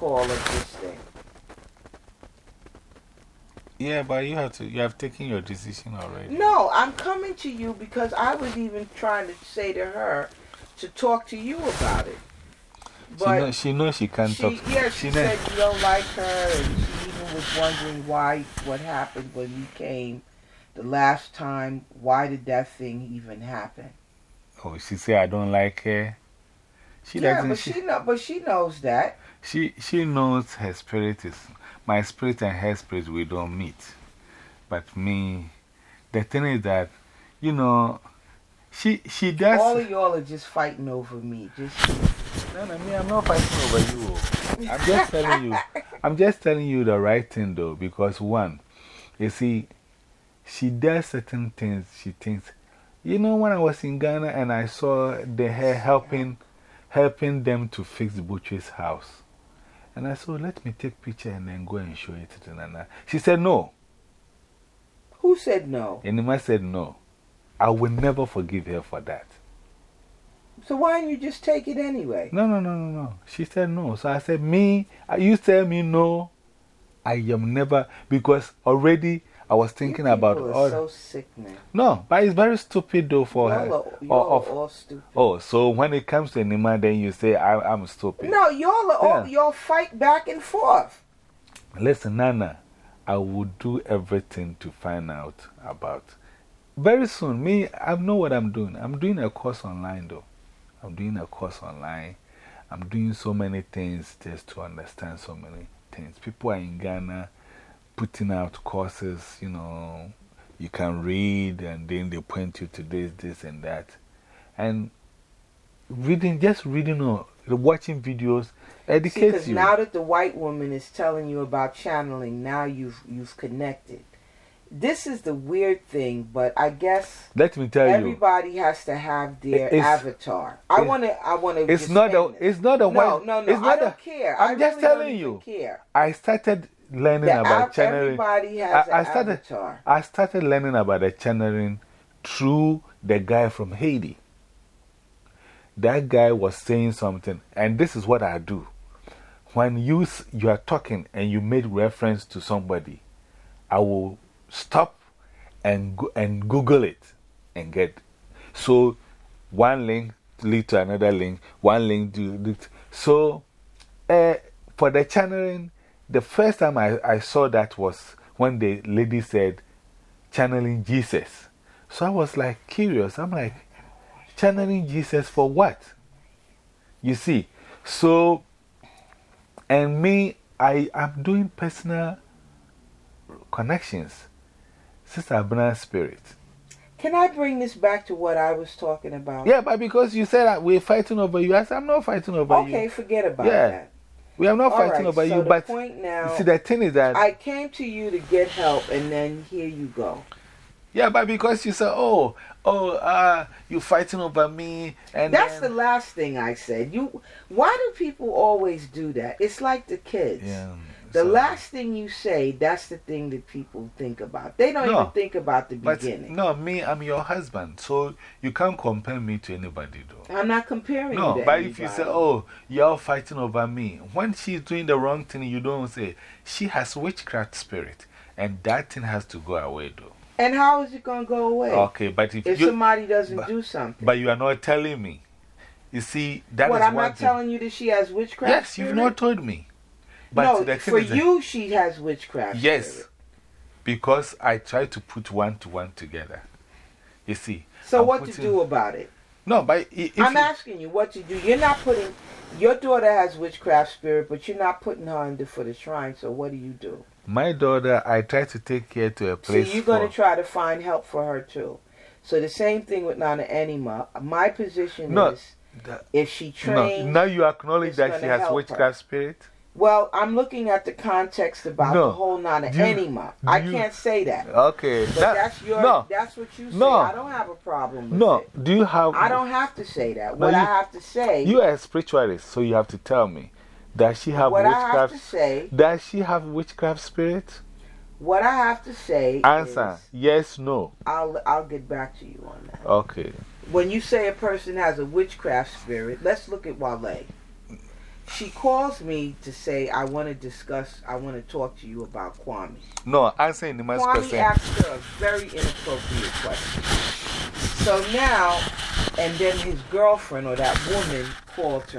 call of this thing. Yeah, but you have to, you have taken your decision already. No, I'm coming to you because I was even trying to say to her to talk to you about it. She, But know, she knows she can't she, talk. yeah, she, she said you don't like her, and she even was wondering why, what happened when you came the last time. Why did that thing even happen? Oh, she said I don't like her. She yeah, doesn't. but she, she know, but she knows that. She, she knows her spirit is. My spirit and her spirit, we don't meet. But me, the thing is that, you know, she, she does. All of y'all are just fighting over me. Just No, no, me, I'm not fighting over you. I'm just telling you. I'm just telling you the right thing, though, because one, you see, she does certain things she thinks. You know, when I was in Ghana and I saw the her helping, helping them to fix Butcher's house. And I said, let me take picture and then go and show it to Nana. She said, no. who said no? Enima said, no. I will never forgive her for that. So why don't you just take it anyway? No, no, no, no, no. She said no. So I said, Me, uh, you tell me no. I am never, because already I was thinking You about are so sick, man. no, but it's very stupid though for her. Or y'all of- are all stupid. oh, so when it comes to Nima, then you say, I, I'm stupid. No, y'all all, Yeah. y'all fight back and forth. Listen, Nana, I will do everything to find out about. Very soon, me, I know what I'm doing. I'm doing a course online though. I'm doing a course online. I'm doing so many things just to understand so many things. People are in Ghana putting out courses, you know, you can read and then they point you to this, this, and that. And reading, just reading or watching videos educates you. now that the white woman is telling you about channeling, now you've, you've connected. This is the weird thing, but I guess Let me tell you. everybody has to have their It's- avatar. I want to. I want to. It's not a, it's not a no, white. no, no. It's I not don't a, care. I'm I just really don't telling you. Care. I started learning about channeling. I- I started- avatar. I started learning about the channeling through the guy from Haiti. That guy was saying something, and this is what I do. When you, you are talking and you made reference to somebody, I will stop and, go, and Google it and get. So, one link lead to another link, one link to. So, uh, for the channeling, the first time I, I saw that was when the lady said, channeling Jesus. So I was like curious. I'm like, channeling Jesus for what? You see, so, and me, I am doing personal connections. Sister Abner Spirit. Can I bring this back to what I was talking about? Yeah, but because you said that we're fighting over you, I said, I'm not fighting over you. Okay, forget about Yeah. that. We are not All fighting right, over so you, the but point now, see, the thing is that. I came to you to get help, and then here you go. Yeah, but because you said, oh, oh, uh, you're fighting over me. And That's the last thing I said. You, why do people always do that? It's like the kids. Yeah. The so- last thing you say, that's the thing that people think about. They don't No, even think about the But beginning. no, me, I'm your husband. So you can't compare me to anybody, though. I'm not comparing No, but if you say, oh, you're fighting over me, when she's doing the wrong thing, you don't say, she has witchcraft spirit. And that thing has to go away, though. And how is it going to go away? Okay, but if, if you. somebody doesn't but- do something. But you are not telling me. You see, that is what, I'm not thing. telling you that she has witchcraft Yes, you've not told me. But no, for you, she has witchcraft Yes, spirit. because I try to put one to one together. You see. So I'm what to putting- do about it? No, but I'm asking you what to do. You're not putting... Your daughter has witchcraft spirit, but you're not putting her under for the shrine, so what do you do? my daughter, I try to take care to a place. So you're going to try to find help for her, too. So the same thing with Nana Anima. My position No, is the- if she no, trains... now you acknowledge that she has her. witchcraft spirit. Well, I'm looking at the context about No. the whole Nana you- Anima. do I can't say that. Okay. But that- that's your. no, That's what you say. No. I don't have a problem with no. it. Do you have. I don't have to say that. No, what I have to say. You are a spiritualist, so you have to tell me. Does she have what I have witchcraft? to say. Does she have witchcraft spirit? What I have to say. Answer yes, no. I'll I'll get back to you on that. Okay. When you say a person has a witchcraft spirit, let's look at Wale. She calls me to say, I want to discuss, I want to talk to you about Kwame. No, answer in the most Kwame percent. asked her a very inappropriate question. So now, and then his girlfriend or that woman called her